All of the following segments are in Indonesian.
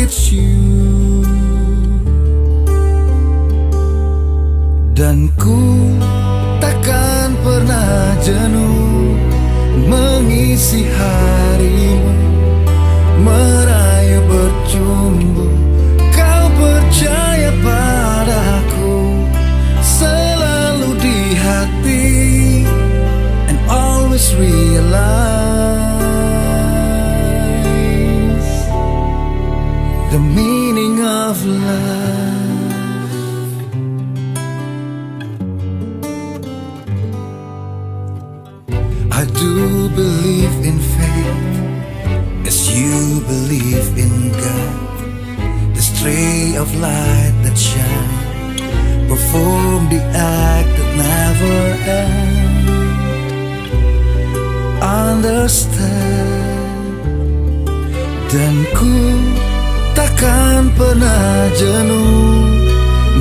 it's you. Dan ku takkan pernah jenuh mengisi harimu, merayu bercumbu. Kau percaya padaku selalu di hati and always realize meaning of love. I do believe in faith as you believe in God. The stray of light that shines perform the act that never end. Understand dan ku takkan pernah jenuh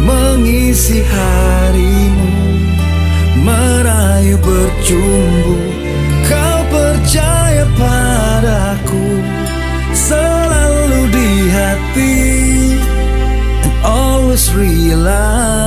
mengisi harimu merayu bercumbu. Kau percaya padaku Selalu di hati. And always realize